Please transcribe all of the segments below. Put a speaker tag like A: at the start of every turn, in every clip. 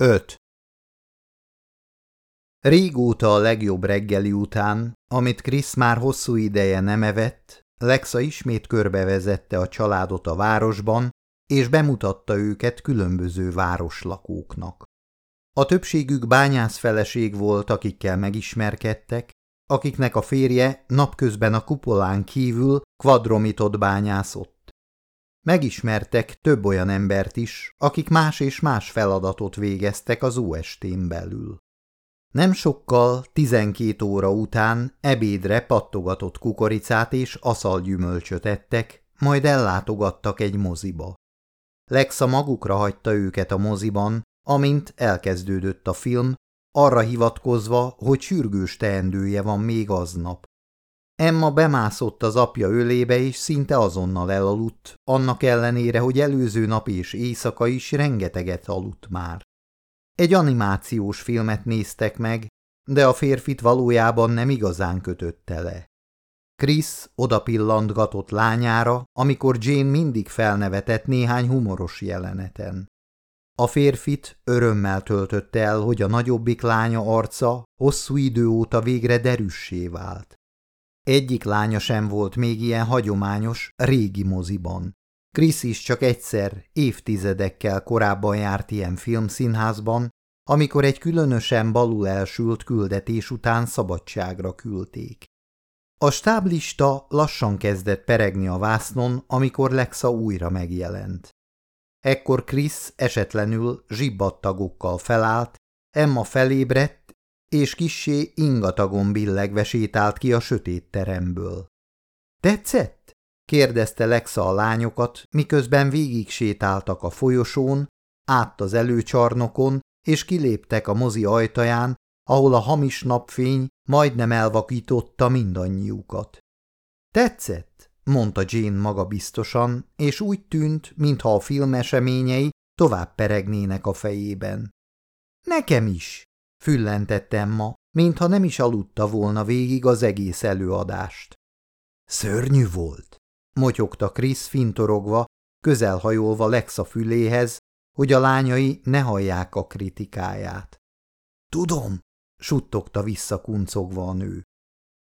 A: 5. Régóta a legjobb reggeli után, amit Krisz már hosszú ideje nem evett, Lexa ismét körbevezette a családot a városban, és bemutatta őket különböző városlakóknak. A többségük bányászfeleség volt, akikkel megismerkedtek, akiknek a férje napközben a kupolán kívül kvadromitot bányászott. Megismertek több olyan embert is, akik más és más feladatot végeztek az UST-n belül. Nem sokkal, tizenkét óra után ebédre pattogatott kukoricát és aszalgyümölcsöt ettek, majd ellátogattak egy moziba. Lexa magukra hagyta őket a moziban, amint elkezdődött a film, arra hivatkozva, hogy sürgős teendője van még aznap. Emma bemászott az apja ölébe, és szinte azonnal elaludt, annak ellenére, hogy előző nap és éjszaka is rengeteget aludt már. Egy animációs filmet néztek meg, de a férfit valójában nem igazán kötötte le. Chris odapillantgatott lányára, amikor Jane mindig felnevetett néhány humoros jeleneten. A férfit örömmel töltötte el, hogy a nagyobbik lánya arca hosszú idő óta végre derüssé vált. Egyik lánya sem volt még ilyen hagyományos, régi moziban. Krisz is csak egyszer, évtizedekkel korábban járt ilyen filmszínházban, amikor egy különösen balul elsült küldetés után szabadságra küldték. A stáblista lassan kezdett peregni a vásznon, amikor Lexa újra megjelent. Ekkor Krisz esetlenül zsibbattagokkal felállt, Emma felébredt, és kissé ingatagon billegve sétált ki a sötét teremből. – Tetszett? – kérdezte Lexa a lányokat, miközben végig sétáltak a folyosón, át az előcsarnokon, és kiléptek a mozi ajtaján, ahol a hamis napfény majdnem elvakította mindannyiukat. – Tetszett? – mondta Jane maga biztosan, és úgy tűnt, mintha a film eseményei tovább peregnének a fejében. – Nekem is! Füllentett Emma, mintha nem is aludta volna végig az egész előadást. Szörnyű volt, motyogta Krisz fintorogva, közelhajolva Lexa füléhez, hogy a lányai ne hallják a kritikáját. Tudom, suttogta vissza kuncogva a nő.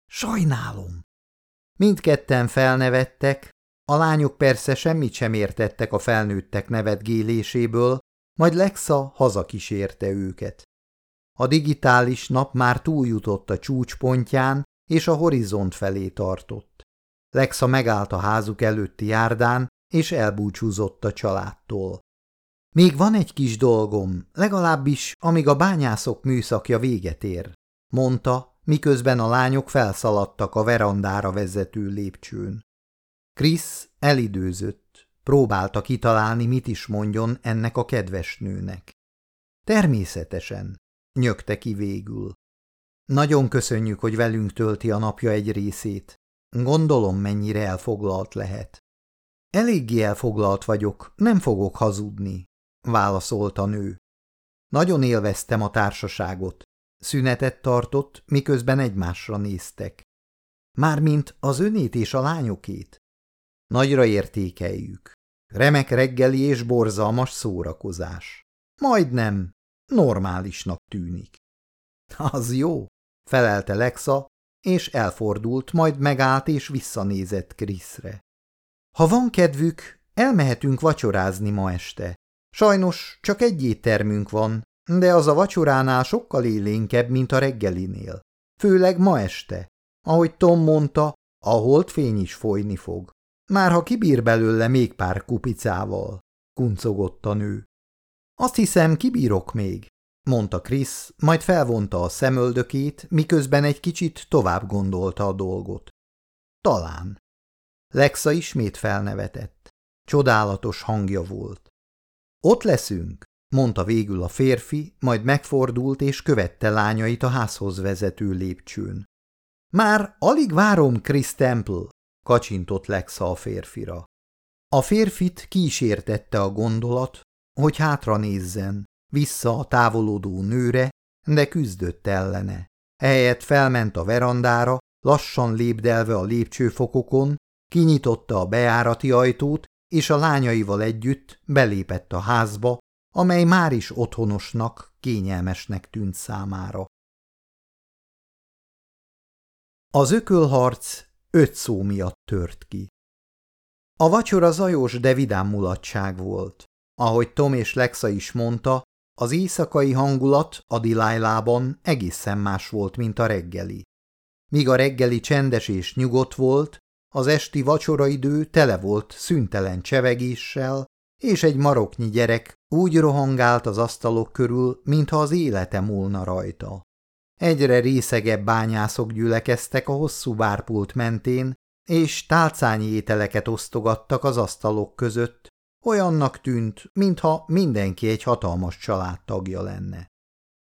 A: Sajnálom. Mindketten felnevettek, a lányok persze semmit sem értettek a felnőttek nevetgéléséből, majd Lexa hazakísérte őket. A digitális nap már túljutott a csúcspontján, és a horizont felé tartott. Lexa megállt a házuk előtti járdán, és elbúcsúzott a családtól. Még van egy kis dolgom, legalábbis amíg a bányászok műszakja véget ér, mondta, miközben a lányok felszaladtak a verandára vezető lépcsőn. Krisz elidőzött, próbálta kitalálni, mit is mondjon ennek a kedves nőnek. Természetesen, nyögte ki végül. Nagyon köszönjük, hogy velünk tölti a napja egy részét. Gondolom, mennyire elfoglalt lehet. Eléggé elfoglalt vagyok, nem fogok hazudni, válaszolta nő. Nagyon élveztem a társaságot. Szünetet tartott, miközben egymásra néztek. Mármint az önét és a lányokét. Nagyra értékeljük. Remek reggeli és borzalmas szórakozás. Majdnem, normálisnak tűnik. Az jó, felelte Lexa, és elfordult, majd megállt és visszanézett Kriszre. Ha van kedvük, elmehetünk vacsorázni ma este. Sajnos csak egy éttermünk van, de az a vacsoránál sokkal élénkebb, mint a reggelinél. Főleg ma este. Ahogy Tom mondta, a holdfény is folyni fog. Már ha kibír belőle még pár kupicával, kuncogott a nő. Azt hiszem, kibírok még, mondta Krisz, majd felvonta a szemöldökét, miközben egy kicsit tovább gondolta a dolgot. Talán. Lexa ismét felnevetett. Csodálatos hangja volt. Ott leszünk, mondta végül a férfi, majd megfordult és követte lányait a házhoz vezető lépcsőn. Már alig várom, Chris Temple, kacsintott Lexa a férfira. A férfit kísértette a gondolat, hogy hátra nézzen, vissza a távolodó nőre, de küzdött ellene. Ehelyett felment a verandára, lassan lépdelve a lépcsőfokokon, kinyitotta a beárati ajtót, és a lányaival együtt belépett a házba, amely már is otthonosnak, kényelmesnek tűnt számára. Az ökölharc öt szó miatt tört ki. A vacsora zajos, de vidám mulatság volt. Ahogy Tom és Lexa is mondta, az éjszakai hangulat a Dilájlában egészen más volt, mint a reggeli. Míg a reggeli csendes és nyugodt volt, az esti vacsoraidő tele volt szüntelen csevegéssel, és egy maroknyi gyerek úgy rohangált az asztalok körül, mintha az élete múlna rajta. Egyre részegebb bányászok gyülekeztek a hosszú bárpult mentén, és tálcányi ételeket osztogattak az asztalok között, olyannak tűnt, mintha mindenki egy hatalmas családtagja lenne.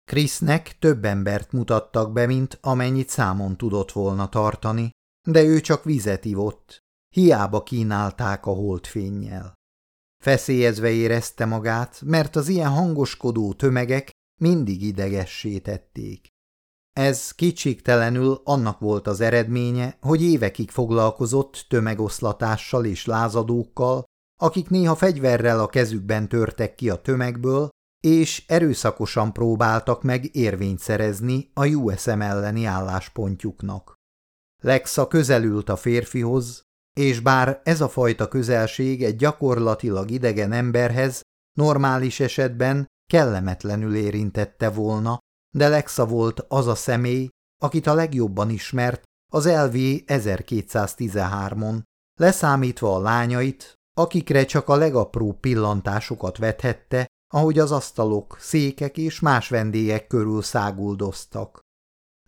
A: Krisznek több embert mutattak be, mint amennyit számon tudott volna tartani, de ő csak vizet ivott, hiába kínálták a holdfénnyel. Feszélyezve érezte magát, mert az ilyen hangoskodó tömegek mindig idegessé tették. Ez kicsiktelenül annak volt az eredménye, hogy évekig foglalkozott tömegoszlatással és lázadókkal, akik néha fegyverrel a kezükben törtek ki a tömegből, és erőszakosan próbáltak meg érvényt szerezni a USM elleni álláspontjuknak. Lexa közelült a férfihoz, és bár ez a fajta közelség egy gyakorlatilag idegen emberhez normális esetben kellemetlenül érintette volna, de Lexa volt az a személy, akit a legjobban ismert az LV 1213-on, leszámítva a lányait, akikre csak a legapróbb pillantásokat vethette, ahogy az asztalok, székek és más vendégek körül száguldoztak.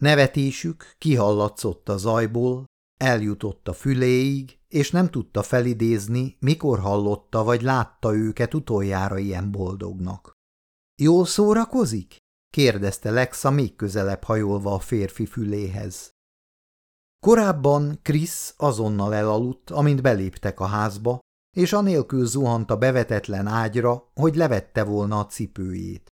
A: Nevetésük kihallatszott a zajból, eljutott a füléig, és nem tudta felidézni, mikor hallotta vagy látta őket utoljára ilyen boldognak. – Jól szórakozik? – kérdezte Lexa még közelebb hajolva a férfi füléhez. Korábban Krisz azonnal elaludt, amint beléptek a házba, és anélkül zuhant a bevetetlen ágyra, hogy levette volna a cipőjét.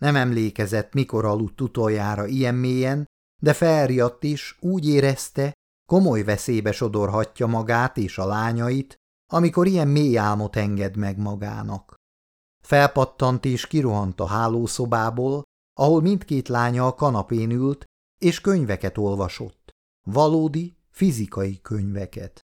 A: Nem emlékezett, mikor aludt utoljára ilyen mélyen, de felriadt is, úgy érezte, komoly veszélybe sodorhatja magát és a lányait, amikor ilyen mély álmot enged meg magának. Felpattant és kirohant a hálószobából, ahol mindkét lánya a kanapén ült, és könyveket olvasott. Valódi, fizikai könyveket.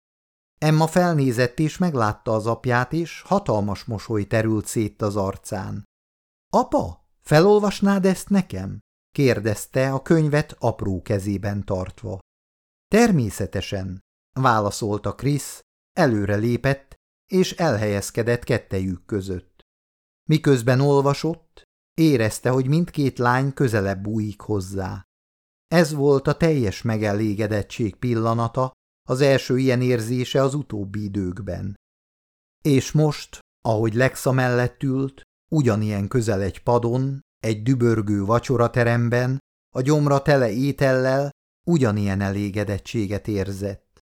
A: Emma felnézett és meglátta az apját, és hatalmas mosoly terült szét az arcán. – Apa, felolvasnád ezt nekem? – kérdezte a könyvet apró kezében tartva. – Természetesen – válaszolta Krisz, előre lépett, és elhelyezkedett kettejük között. Miközben olvasott, érezte, hogy mindkét lány közelebb bújik hozzá. Ez volt a teljes megelégedettség pillanata, az első ilyen érzése az utóbbi időkben. És most, ahogy Lexa mellett ült, ugyanilyen közel egy padon, egy dübörgő vacsorateremben, a gyomra tele étellel, ugyanilyen elégedettséget érzett.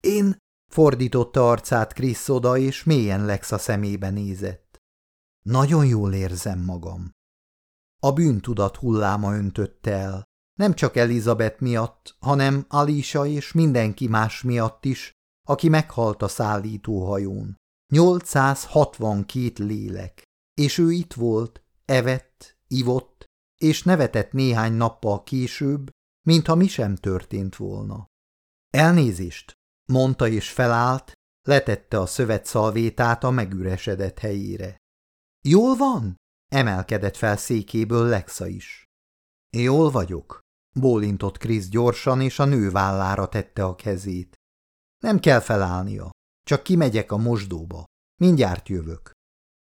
A: Én fordította arcát Krisz oda, és mélyen Lexa szemébe nézett. Nagyon jól érzem magam. A bűntudat hulláma öntötte el. Nem csak Elizabeth miatt, hanem Alisa és mindenki más miatt is, aki meghalt a szállítóhajón. 862 lélek. És ő itt volt, evett, ivott, és nevetett néhány nappal később, mintha mi sem történt volna. Elnézést, mondta és felállt, letette a szövetszalvétát a megüresedett helyére. Jól van? Emelkedett fel székéből Lexa is. Jól vagyok, Bólintott Krisz gyorsan, és a nő vállára tette a kezét. Nem kell felállnia, csak kimegyek a mosdóba. Mindjárt jövök.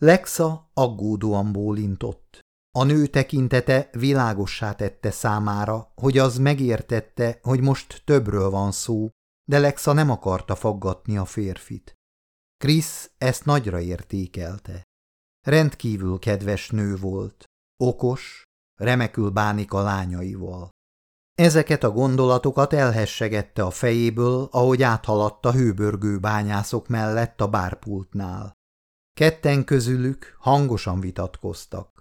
A: Lexa aggódóan bólintott. A nő tekintete világossá tette számára, hogy az megértette, hogy most többről van szó, de Lexa nem akarta faggatni a férfit. Krisz ezt nagyra értékelte. Rendkívül kedves nő volt, okos, remekül bánik a lányaival. Ezeket a gondolatokat elhessegette a fejéből, ahogy áthaladt a hőbörgő bányászok mellett a bárpultnál. Ketten közülük hangosan vitatkoztak.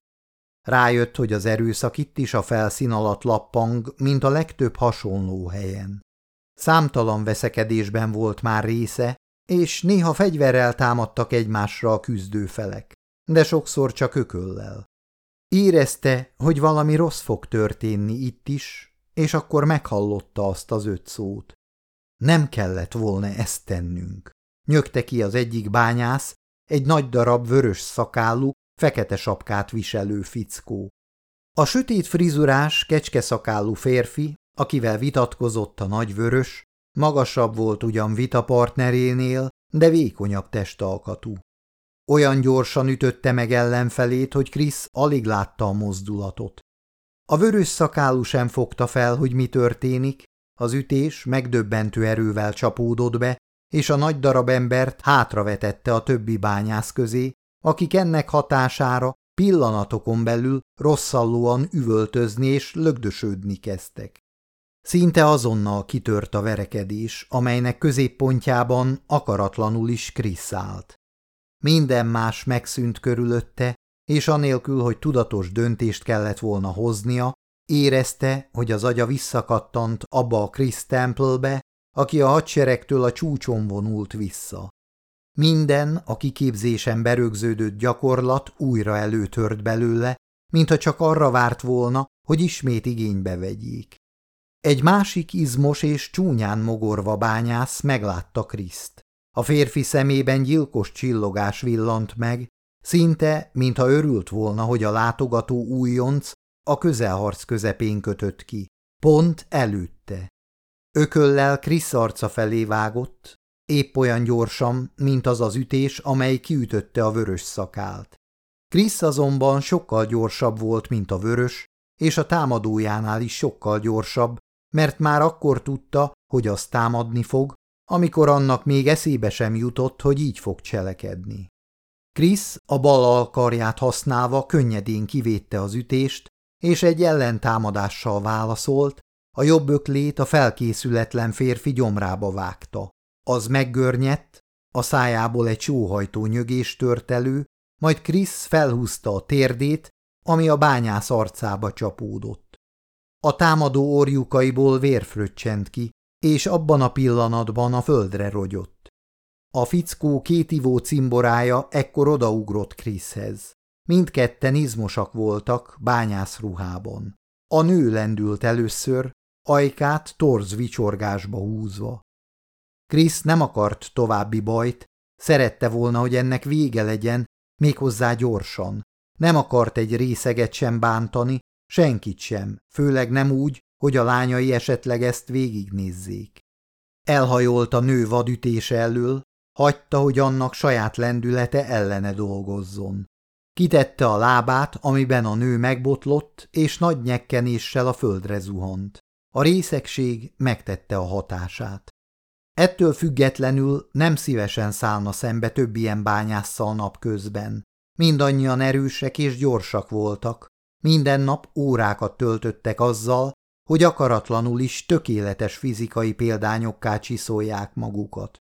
A: Rájött, hogy az erőszak itt is a felszín alatt lappang, mint a legtöbb hasonló helyen. Számtalan veszekedésben volt már része, és néha fegyverrel támadtak egymásra a küzdőfelek. de sokszor csak ököllel. Érezte, hogy valami rossz fog történni itt is, és akkor meghallotta azt az öt szót. Nem kellett volna ezt tennünk. Nyögte ki az egyik bányász, egy nagy darab vörös szakálú, fekete sapkát viselő fickó. A sötét frizurás, kecskeszakálú férfi, akivel vitatkozott a nagy vörös, magasabb volt ugyan vitapartnerénél, de vékonyabb testalkatú. Olyan gyorsan ütötte meg ellenfelét, hogy Krisz alig látta a mozdulatot. A vörös szakálú sem fogta fel, hogy mi történik, az ütés megdöbbentő erővel csapódott be, és a nagy darab embert hátravetette a többi bányász közé, akik ennek hatására pillanatokon belül rosszallóan üvöltözni és lögdösödni kezdtek. Szinte azonnal kitört a verekedés, amelynek középpontjában akaratlanul is Krisz állt. Minden más megszűnt körülötte, és anélkül, hogy tudatos döntést kellett volna hoznia, érezte, hogy az agya visszakattant abba a Chris Templebe, aki a hadseregtől a csúcson vonult vissza. Minden a kiképzésen berögződött gyakorlat újra előtört belőle, mintha csak arra várt volna, hogy ismét igénybe vegyék. Egy másik izmos és csúnyán mogorva bányász meglátta Kriszt. A férfi szemében gyilkos csillogás villant meg, szinte, mintha örült volna, hogy a látogató újonc a közelharc közepén kötött ki, pont előtte. Ököllel Krisz arca felé vágott, épp olyan gyorsan, mint az az ütés, amely kiütötte a vörös szakált. Krisz azonban sokkal gyorsabb volt, mint a vörös, és a támadójánál is sokkal gyorsabb, mert már akkor tudta, hogy az támadni fog, amikor annak még eszébe sem jutott, hogy így fog cselekedni. Krisz a bal alkarját használva könnyedén kivédte az ütést, és egy ellentámadással válaszolt, a jobb öklét a felkészületlen férfi gyomrába vágta. Az meggörnyedt, a szájából egy sóhajtó nyögés tört elő, majd Krisz felhúzta a térdét, ami a bányász arcába csapódott. A támadó orjukaiból vér fröccsent ki, és abban a pillanatban a földre rogyott. A fickó kétivó cimborája ekkor odaugrott Kriszhez. Mindketten izmosak voltak bányászruhában. A nő lendült először, ajkát torz vicsorgásba húzva. Krisz nem akart további bajt, szerette volna, hogy ennek vége legyen, méghozzá gyorsan. Nem akart egy részeget sem bántani, senkit sem, főleg nem úgy, hogy a lányai esetleg ezt végignézzék. Elhajolt a nő vadütése elől, hagyta, hogy annak saját lendülete ellene dolgozzon. Kitette a lábát, amiben a nő megbotlott, és nagy nyekkenéssel a földre zuhant. A részegség megtette a hatását. Ettől függetlenül nem szívesen szállna szembe több ilyen bányásszal napközben. Mindannyian erősek és gyorsak voltak. Minden nap órákat töltöttek azzal, hogy akaratlanul is tökéletes fizikai példányokká csiszolják magukat.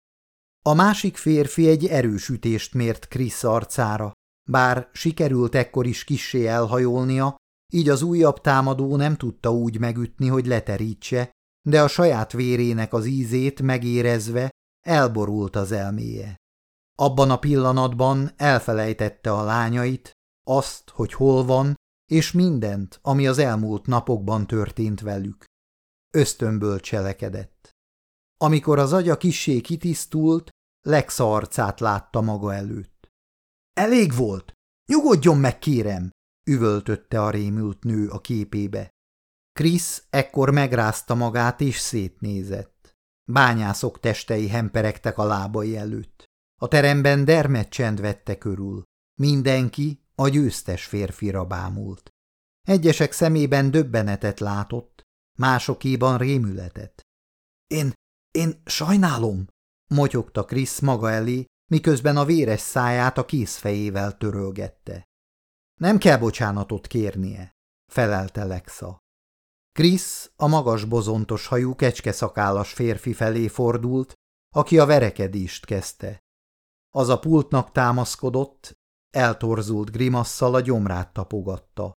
A: A másik férfi egy erős ütést mért Krisz arcára, bár sikerült ekkor is kissé elhajolnia, így az újabb támadó nem tudta úgy megütni, hogy leterítse, de a saját vérének az ízét megérezve elborult az elméje. Abban a pillanatban elfelejtette a lányait, azt, hogy hol van, és mindent, ami az elmúlt napokban történt velük. Ösztönből cselekedett. Amikor az agya kissé kitisztult, Lex arcát látta maga előtt. Elég volt! Nyugodjon meg, kérem! üvöltötte a rémült nő a képébe. Krisz ekkor megrázta magát és szétnézett. Bányászok testei hemperegtek a lábai előtt. A teremben dermet csend vette körül. Mindenki a győztes férfira bámult. Egyesek szemében döbbenetet látott, másokéban rémületet. Én, én sajnálom, motyogta Krisz maga elé, miközben a véres száját a kézfejével törölgette. Nem kell bocsánatot kérnie, felelte Lexa. Krisz a magas bozontos hajú kecskeszakállas férfi felé fordult, aki a verekedést kezdte. Az a pultnak támaszkodott, eltorzult grimasszal a gyomrát tapogatta.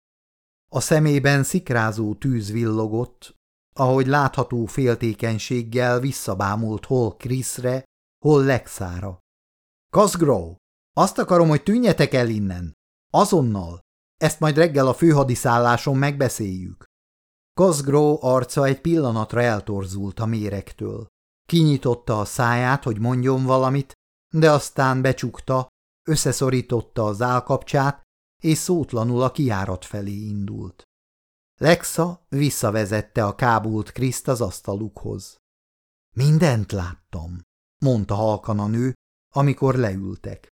A: A szemében szikrázó tűz villogott, ahogy látható féltékenységgel visszabámult hol Kriszre, hol Lexára. – Kazgró! Azt akarom, hogy tűnjetek el innen. Azonnal. Ezt majd reggel a főhadiszálláson megbeszéljük. Cosgrove arca egy pillanatra eltorzult a méregtől. Kinyitotta a száját, hogy mondjon valamit, de aztán becsukta, összeszorította az állkapcsát, és szótlanul a kiárat felé indult. Lexa visszavezette a kábult Kriszt az asztalukhoz. Mindent láttam, mondta halkan a nő, amikor leültek.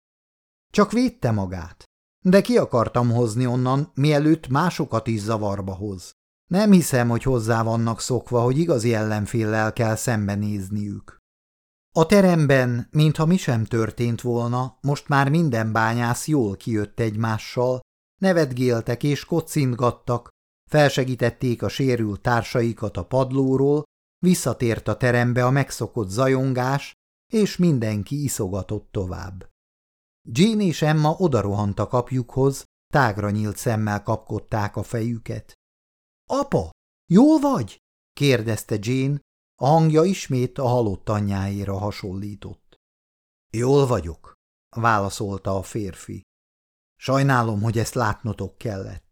A: Csak védte magát, de ki akartam hozni onnan, mielőtt másokat is zavarba hoz. Nem hiszem, hogy hozzá vannak szokva, hogy igazi ellenféllel kell szembenézniük. A teremben, mintha mi sem történt volna, most már minden bányász jól kijött egymással, nevetgéltek és kocintgattak, felsegítették a sérült társaikat a padlóról, visszatért a terembe a megszokott zajongás, és mindenki iszogatott tovább. Jean és Emma odarohant a kapjukhoz, tágra nyílt szemmel kapkodták a fejüket. – Apa, jól vagy? – kérdezte Jane, a hangja ismét a halott anyjáira hasonlított. – Jól vagyok – válaszolta a férfi. – Sajnálom, hogy ezt látnotok kellett.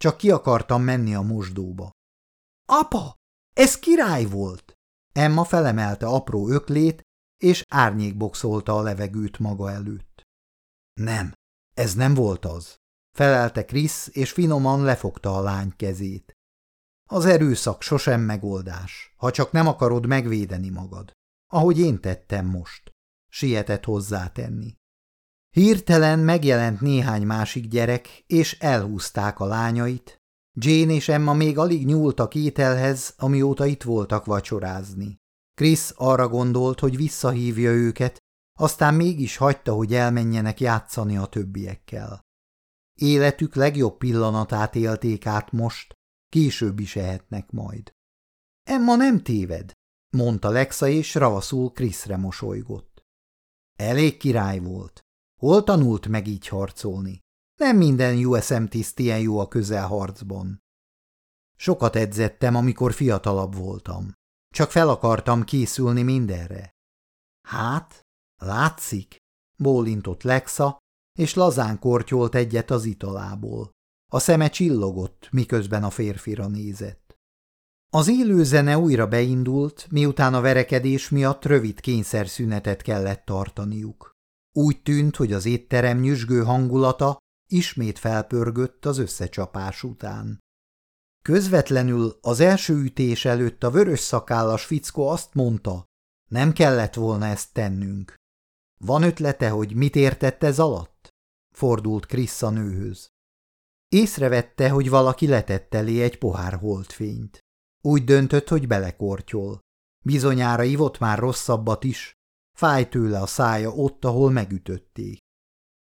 A: Csak ki akartam menni a mosdóba. – Apa, ez király volt! Emma felemelte apró öklét, és árnyékboxolta a levegőt maga előtt. Nem, ez nem volt az, felelte Krisz, és finoman lefogta a lány kezét. Az erőszak sosem megoldás, ha csak nem akarod megvédeni magad, ahogy én tettem most, sietett hozzátenni. Hirtelen megjelent néhány másik gyerek, és elhúzták a lányait. Jane és Emma még alig nyúltak ételhez, amióta itt voltak vacsorázni. Krisz arra gondolt, hogy visszahívja őket, aztán mégis hagyta, hogy elmenjenek játszani a többiekkel. Életük legjobb pillanatát élték át most, később is ehetnek majd. Emma nem téved, mondta Lexa, és ravaszul Kriszre mosolygott. Elég király volt. Hol tanult meg így harcolni? Nem minden USM tiszt ilyen jó a közelharcban. Sokat edzettem, amikor fiatalabb voltam. Csak fel akartam készülni mindenre. Hát, látszik, bólintott Lexa, és lazán kortyolt egyet az italából. A szeme csillogott, miközben a férfira nézett. Az élő zene újra beindult, miután a verekedés miatt rövid kényszerszünetet kellett tartaniuk. Úgy tűnt, hogy az étterem nyüzsgő hangulata ismét felpörgött az összecsapás után. Közvetlenül az első ütés előtt a vörös szakállas fickó azt mondta, nem kellett volna ezt tennünk. Van ötlete, hogy mit értett ez alatt? Fordult Krisz nőhöz. Észrevette, hogy valaki letett elé egy pohár holdfényt. Úgy döntött, hogy belekortyol. Bizonyára ivott már rosszabbat is, fáj tőle a szája ott, ahol megütötték.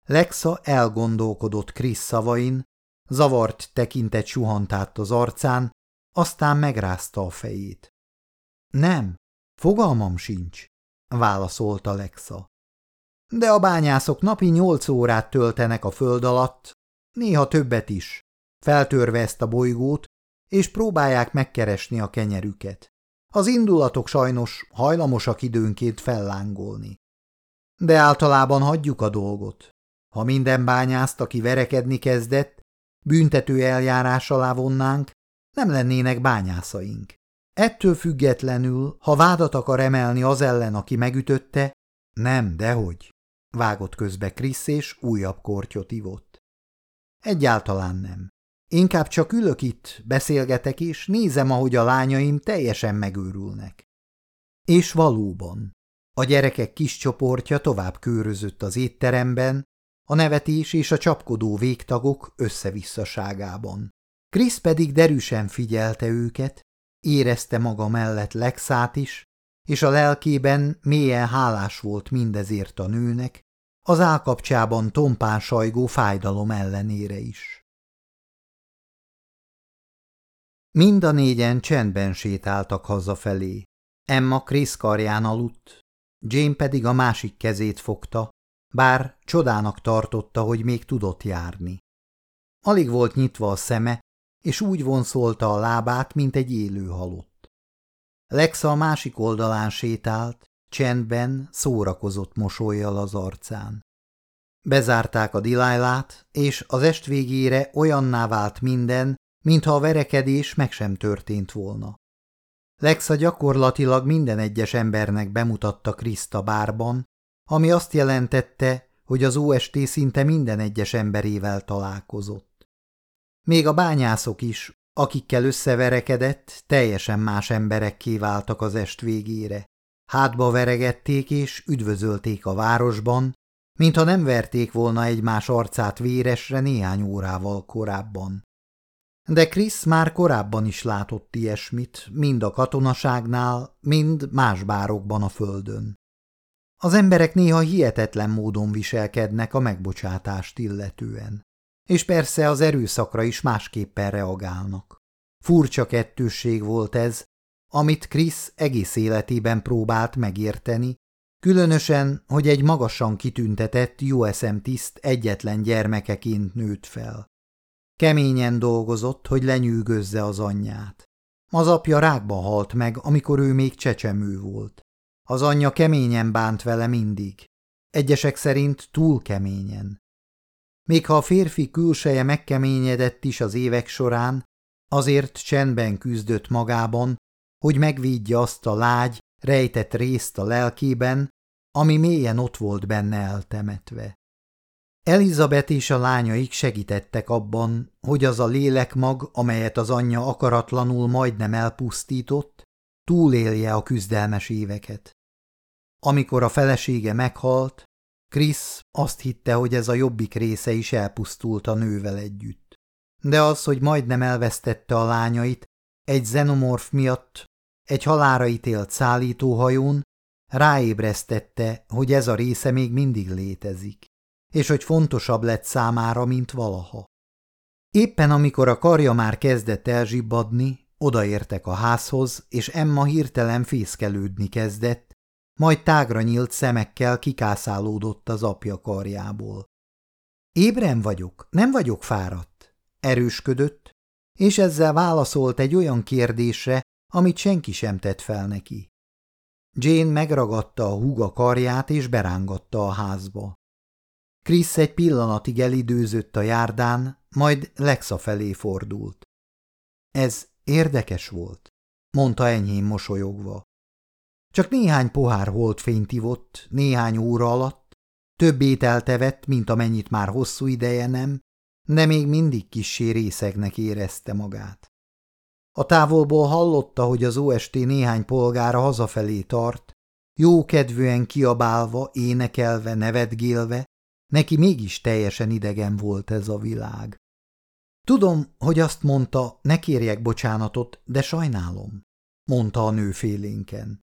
A: Lexa elgondolkodott Krisz szavain, zavart tekintet suhant át az arcán, aztán megrázta a fejét. Nem, fogalmam sincs, válaszolta Lexa. De a bányászok napi nyolc órát töltenek a föld alatt, néha többet is, feltörve ezt a bolygót, és próbálják megkeresni a kenyerüket. Az indulatok sajnos hajlamosak időnként fellángolni. De általában hagyjuk a dolgot. Ha minden bányászt, aki verekedni kezdett, büntető eljárás alá vonnánk, nem lennének bányászaink. Ettől függetlenül, ha vádat akar emelni az ellen, aki megütötte, nem, dehogy, vágott közbe Krisz és újabb kortyot ivott. Egyáltalán nem. Inkább csak ülök itt, beszélgetek, és nézem, ahogy a lányaim teljesen megőrülnek. És valóban. A gyerekek kis csoportja tovább körözött az étteremben, a nevetés és a csapkodó végtagok összevisszaságában. Krisz pedig derűsen figyelte őket, érezte maga mellett Lexát is, és a lelkében mélyen hálás volt mindezért a nőnek, az állkapcsában tompán sajgó fájdalom ellenére is. Mind a négyen csendben sétáltak hazafelé. Emma Krisz karján aludt, Jane pedig a másik kezét fogta, bár csodának tartotta, hogy még tudott járni. Alig volt nyitva a szeme, és úgy vonszolta a lábát, mint egy élő halott. Lexa a másik oldalán sétált, csendben, szórakozott mosolyjal az arcán. Bezárták a dilájlát, és az est végére olyanná vált minden, mintha a verekedés meg sem történt volna. Lexa gyakorlatilag minden egyes embernek bemutatta Kriszta bárban, ami azt jelentette, hogy az OST szinte minden egyes emberével találkozott. Még a bányászok is, akikkel összeverekedett, teljesen más emberekké váltak az est végére. Hátba veregették és üdvözölték a városban, mintha nem verték volna egymás arcát véresre néhány órával korábban. De Krisz már korábban is látott ilyesmit, mind a katonaságnál, mind más bárokban a földön. Az emberek néha hihetetlen módon viselkednek a megbocsátást illetően. És persze az erőszakra is másképpen reagálnak. Furcsa kettősség volt ez, amit Krisz egész életében próbált megérteni, különösen, hogy egy magasan kitüntetett USM tiszt egyetlen gyermekeként nőtt fel. Keményen dolgozott, hogy lenyűgözze az anyját. Az apja rákba halt meg, amikor ő még csecsemő volt. Az anyja keményen bánt vele mindig. Egyesek szerint túl keményen. Még ha a férfi külseje megkeményedett is az évek során, azért csendben küzdött magában, hogy megvédje azt a lágy, rejtett részt a lelkében, ami mélyen ott volt benne eltemetve. Elizabeth és a lányaik segítettek abban, hogy az a lélekmag, amelyet az anyja akaratlanul majdnem elpusztított, túlélje a küzdelmes éveket. Amikor a felesége meghalt, Krisz azt hitte, hogy ez a jobbik része is elpusztult a nővel együtt. De az, hogy majdnem elvesztette a lányait, egy xenomorf miatt, egy halára ítélt szállítóhajón, ráébresztette, hogy ez a része még mindig létezik és hogy fontosabb lett számára, mint valaha. Éppen amikor a karja már kezdett elzsibbadni, odaértek a házhoz, és Emma hirtelen fészkelődni kezdett, majd tágra nyílt szemekkel kikászálódott az apja karjából. Ébren vagyok, nem vagyok fáradt, erősködött, és ezzel válaszolt egy olyan kérdésre, amit senki sem tett fel neki. Jane megragadta a húga karját és berángatta a házba. Krisz egy pillanatig elidőzött a járdán, majd Lexa felé fordult. Ez érdekes volt, mondta enyhén mosolyogva. Csak néhány pohár holdfényt ivott, néhány óra alatt, több ételt evett, mint amennyit már hosszú ideje nem, de még mindig kissé részegnek érezte magát. A távolból hallotta, hogy az OST néhány polgára hazafelé tart, jó kedvűen kiabálva, énekelve, nevetgélve, Neki mégis teljesen idegen volt ez a világ. Tudom, hogy azt mondta, ne kérjek bocsánatot, de sajnálom, mondta a nő félénken.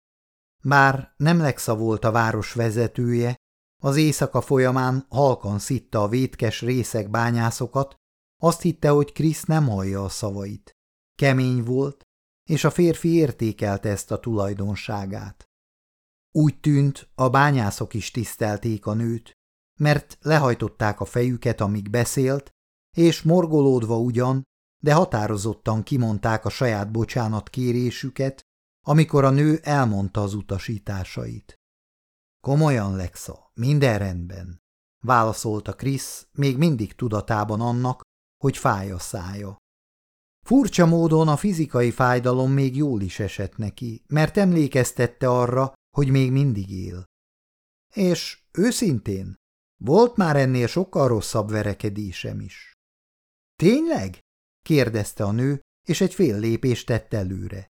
A: Bár nem Lexa volt a város vezetője, az éjszaka folyamán halkan szitta a vétkes részek bányászokat, azt hitte, hogy Krisz nem hallja a szavait. Kemény volt, és a férfi értékelte ezt a tulajdonságát. Úgy tűnt, a bányászok is tisztelték a nőt, mert lehajtották a fejüket, amíg beszélt, és morgolódva ugyan, de határozottan kimondták a saját bocsánat kérésüket, amikor a nő elmondta az utasításait. Komolyan, Lexa, minden rendben, válaszolta Krisz, még mindig tudatában annak, hogy fáj a szája. Furcsa módon a fizikai fájdalom még jól is esett neki, mert emlékeztette arra, hogy még mindig él. És őszintén, volt már ennél sokkal rosszabb verekedésem is. Tényleg? kérdezte a nő, és egy fél lépést tett előre.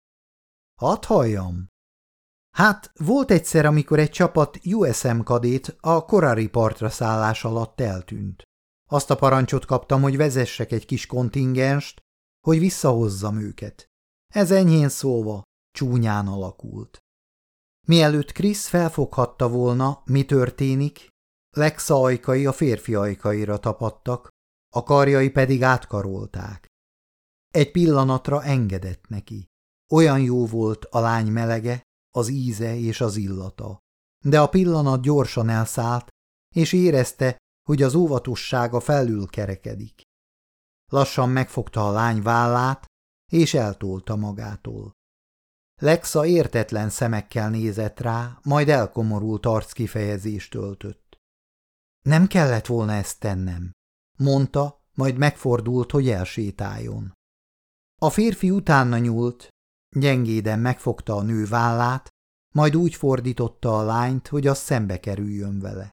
A: Hadd halljam. Hát, volt egyszer, amikor egy csapat USM kadét a korari partra szállás alatt eltűnt. Azt a parancsot kaptam, hogy vezessek egy kis kontingenst, hogy visszahozzam őket. Ez enyhén szólva csúnyán alakult. Mielőtt Krisz felfoghatta volna, mi történik, Lexa ajkai a férfi ajkaira tapadtak, a karjai pedig átkarolták. Egy pillanatra engedett neki. Olyan jó volt a lány melege, az íze és az illata. De a pillanat gyorsan elszállt, és érezte, hogy az óvatossága felül kerekedik. Lassan megfogta a lány vállát, és eltolta magától. Lexa értetlen szemekkel nézett rá, majd elkomorult arckifejezést öltött. Nem kellett volna ezt tennem, mondta, majd megfordult, hogy elsétáljon. A férfi utána nyúlt, gyengéden megfogta a nő vállát, majd úgy fordította a lányt, hogy az szembe kerüljön vele.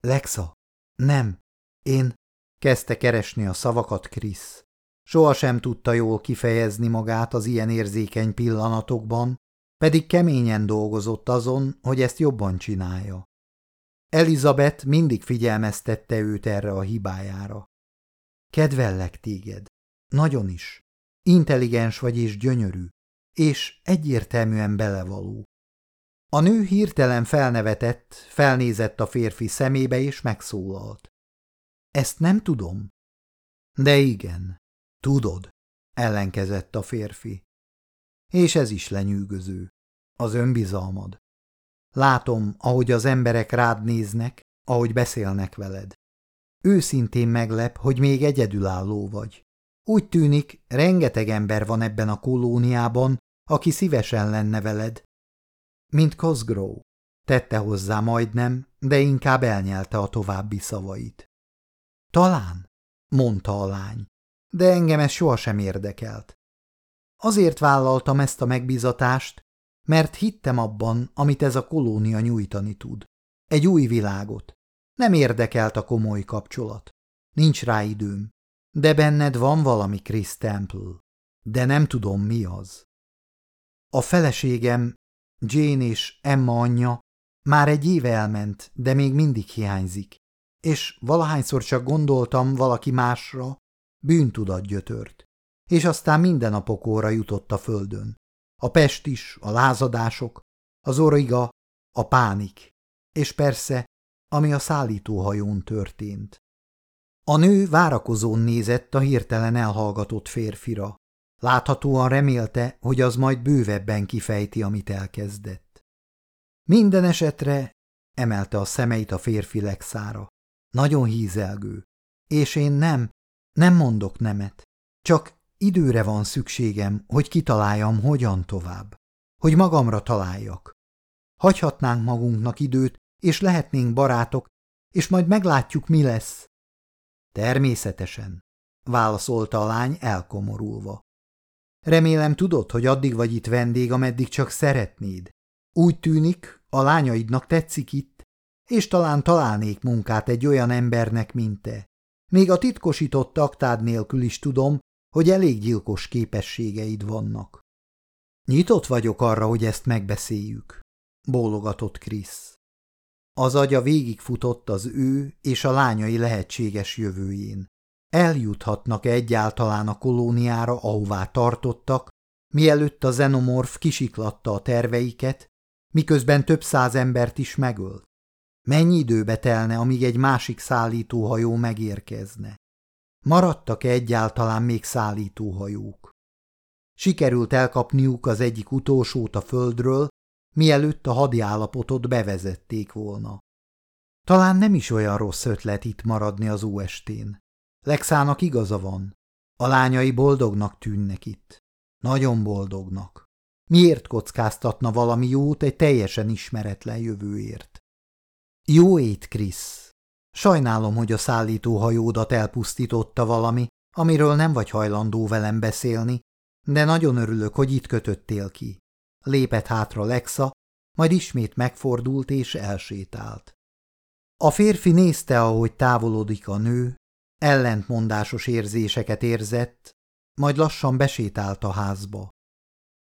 A: Lexa, nem, én kezdte keresni a szavakat Krisz. Soha sem tudta jól kifejezni magát az ilyen érzékeny pillanatokban, pedig keményen dolgozott azon, hogy ezt jobban csinálja. Elizabeth mindig figyelmeztette őt erre a hibájára. Kedvellek téged. Nagyon is. Intelligens vagy és gyönyörű, és egyértelműen belevaló. A nő hirtelen felnevetett, felnézett a férfi szemébe és megszólalt. Ezt nem tudom. De igen, tudod, ellenkezett a férfi. És ez is lenyűgöző. Az önbizalmad. Látom, ahogy az emberek rád néznek, ahogy beszélnek veled. Őszintén meglep, hogy még egyedülálló vagy. Úgy tűnik, rengeteg ember van ebben a kolóniában, aki szívesen lenne veled. Mint Cosgrove. Tette hozzá majdnem, de inkább elnyelte a további szavait. Talán, mondta a lány, de engem ez sohasem érdekelt. Azért vállaltam ezt a megbízatást, mert hittem abban, amit ez a kolónia nyújtani tud. Egy új világot. Nem érdekelt a komoly kapcsolat. Nincs rá időm. De benned van valami, Chris Temple. De nem tudom, mi az. A feleségem, Jane és Emma anyja már egy éve elment, de még mindig hiányzik. És valahányszor csak gondoltam valaki másra, bűntudat gyötört. És aztán minden a pokóra jutott a földön. A pest is, a lázadások, az origa, a pánik, és persze, ami a szállítóhajón történt. A nő várakozón nézett a hirtelen elhallgatott férfira. Láthatóan remélte, hogy az majd bővebben kifejti, amit elkezdett. Minden esetre emelte a szemeit a férfi legszára. Nagyon hízelgő. És én nem, nem mondok nemet. Csak időre van szükségem, hogy kitaláljam, hogyan tovább. Hogy magamra találjak. Hagyhatnánk magunknak időt, és lehetnénk barátok, és majd meglátjuk, mi lesz. Természetesen, válaszolta a lány elkomorulva. Remélem tudod, hogy addig vagy itt vendég, ameddig csak szeretnéd. Úgy tűnik, a lányaidnak tetszik itt, és talán találnék munkát egy olyan embernek, mint te. Még a titkosított aktád nélkül is tudom, hogy elég gyilkos képességeid vannak. Nyitott vagyok arra, hogy ezt megbeszéljük, bólogatott Krisz. Az agya végigfutott az ő és a lányai lehetséges jövőjén. Eljuthatnak -e egyáltalán a kolóniára, ahová tartottak, mielőtt a xenomorf kisiklatta a terveiket, miközben több száz embert is megölt? Mennyi időbe telne, amíg egy másik szállítóhajó megérkezne? Maradtak-e egyáltalán még szállítóhajók? Sikerült elkapniuk az egyik utolsót a földről, mielőtt a hadi állapotot bevezették volna. Talán nem is olyan rossz ötlet itt maradni az óestén. Lexának igaza van. A lányai boldognak tűnnek itt. Nagyon boldognak. Miért kockáztatna valami jót egy teljesen ismeretlen jövőért? Jó ét, Krisz! Sajnálom, hogy a szállítóhajódat elpusztította valami, amiről nem vagy hajlandó velem beszélni, de nagyon örülök, hogy itt kötöttél ki. Lépett hátra Lexa, majd ismét megfordult és elsétált. A férfi nézte, ahogy távolodik a nő, ellentmondásos érzéseket érzett, majd lassan besétált a házba.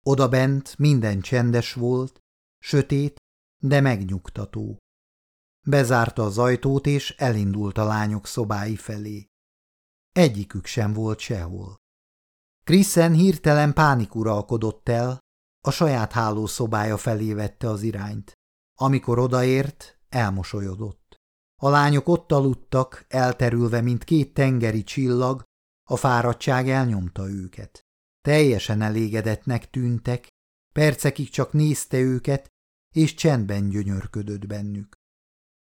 A: Oda bent minden csendes volt, sötét, de megnyugtató. Bezárta az ajtót, és elindult a lányok szobái felé. Egyikük sem volt sehol. Kriszen hirtelen pánik uralkodott el, a saját hálószobája felé vette az irányt. Amikor odaért, elmosolyodott. A lányok ott aludtak, elterülve, mint két tengeri csillag, a fáradtság elnyomta őket. Teljesen elégedetnek tűntek, percekig csak nézte őket, és csendben gyönyörködött bennük.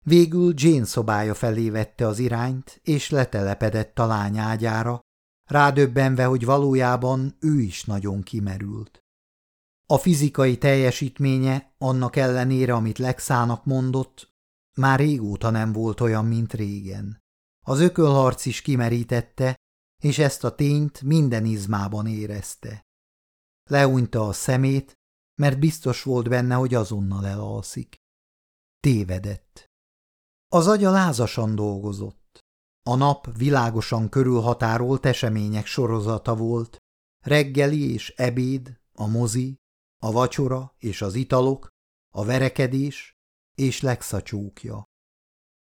A: Végül Jane szobája felé vette az irányt, és letelepedett a lány ágyára, rádöbbenve, hogy valójában ő is nagyon kimerült. A fizikai teljesítménye, annak ellenére, amit Lexának mondott, már régóta nem volt olyan, mint régen. Az ökölharc is kimerítette, és ezt a tényt minden izmában érezte. Leúnyta a szemét, mert biztos volt benne, hogy azonnal elalszik. Tévedett. Az agya lázasan dolgozott. A nap világosan körülhatárolt események sorozata volt, reggeli és ebéd, a mozi, a vacsora és az italok, a verekedés és legszacsókja.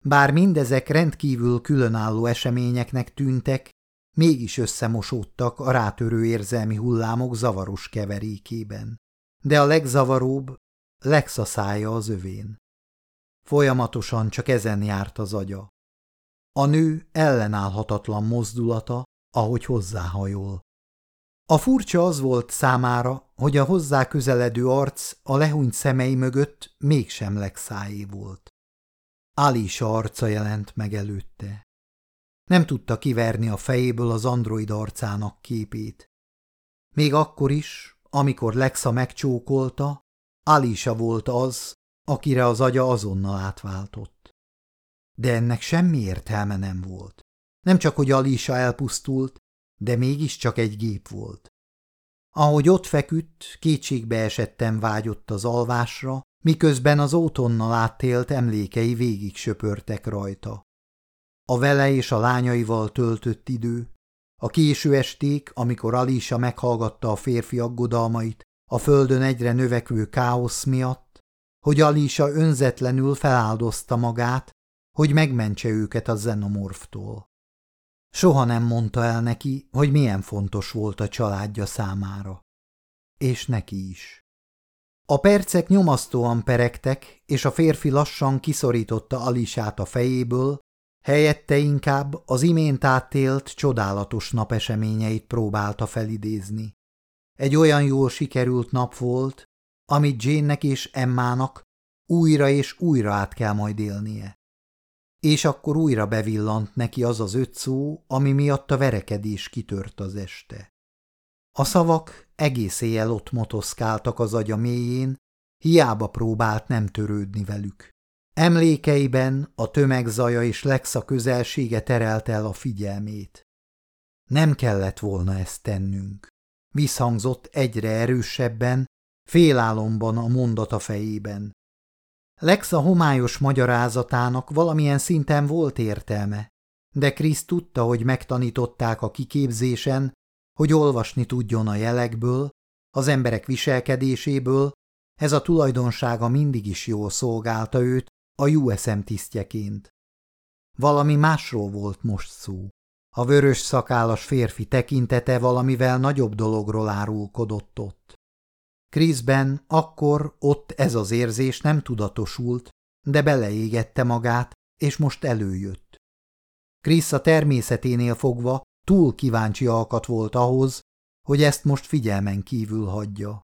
A: Bár mindezek rendkívül különálló eseményeknek tűntek, mégis összemosódtak a rátörő érzelmi hullámok zavaros keverékében. De a legzavaróbb Lexa szája az övén. Folyamatosan csak ezen járt az agya. A nő ellenállhatatlan mozdulata, ahogy hozzáhajol. A furcsa az volt számára, hogy a hozzá közeledő arc a lehúnyt szemei mögött mégsem legszájé volt. Alisa arca jelent meg előtte. Nem tudta kiverni a fejéből az android arcának képét. Még akkor is, amikor Lexa megcsókolta, Alisa volt az, akire az agya azonnal átváltott. De ennek semmi értelme nem volt. Nem csak, hogy Alisa elpusztult, de mégiscsak egy gép volt. Ahogy ott feküdt, kétségbe esettem vágyott az alvásra, miközben az ótonnal áttélt emlékei végig söpörtek rajta. A vele és a lányaival töltött idő, a késő esték, amikor Alisa meghallgatta a férfi aggodalmait, a földön egyre növekvő káosz miatt, hogy Alisa önzetlenül feláldozta magát, hogy megmentse őket a zenomorftól. Soha nem mondta el neki, hogy milyen fontos volt a családja számára. És neki is. A percek nyomasztóan peregtek, és a férfi lassan kiszorította Alisát a fejéből, helyette inkább az imént áttélt csodálatos napeseményeit próbálta felidézni. Egy olyan jól sikerült nap volt, amit Jane-nek és Emmának újra és újra át kell majd élnie. És akkor újra bevillant neki az az öt szó, ami miatt a verekedés kitört az este. A szavak egész éjjel ott motoszkáltak az agya mélyén, hiába próbált nem törődni velük. Emlékeiben a tömegzaja és Lexa közelsége terelt el a figyelmét. Nem kellett volna ezt tennünk. Visszhangzott egyre erősebben, félálomban a mondata fejében. Lexa homályos magyarázatának valamilyen szinten volt értelme, de Krisz tudta, hogy megtanították a kiképzésen, hogy olvasni tudjon a jelekből, az emberek viselkedéséből, ez a tulajdonsága mindig is jól szolgálta őt a USM tisztjeként. Valami másról volt most szó. A vörös szakállas férfi tekintete valamivel nagyobb dologról árulkodott ott. Kriszben akkor ott ez az érzés nem tudatosult, de beleégette magát, és most előjött. Krisz a természeténél fogva túl kíváncsi alkat volt ahhoz, hogy ezt most figyelmen kívül hagyja.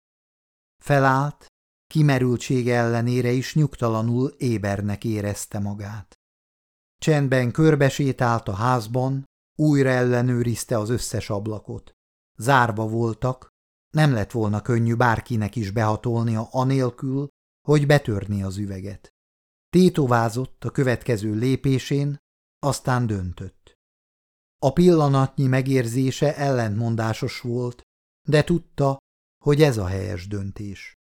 A: Felállt, kimerültség ellenére is nyugtalanul ébernek érezte magát. Csendben körbesétált a házban, újra ellenőrizte az összes ablakot. Zárva voltak, nem lett volna könnyű bárkinek is behatolnia anélkül, hogy betörni az üveget. Tétovázott a következő lépésén, aztán döntött. A pillanatnyi megérzése ellentmondásos volt, de tudta, hogy ez a helyes döntés.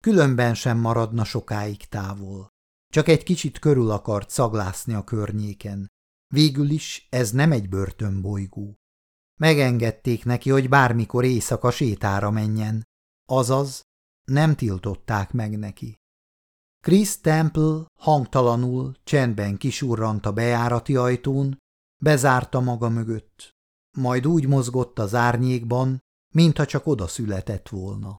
A: Különben sem maradna sokáig távol. Csak egy kicsit körül akart szaglászni a környéken. Végül is ez nem egy börtönbolygó. Megengedték neki, hogy bármikor éjszaka sétára menjen, azaz nem tiltották meg neki. Chris Temple hangtalanul, csendben kisurrant a bejárati ajtón, bezárta maga mögött, majd úgy mozgott az árnyékban, mintha csak oda született volna.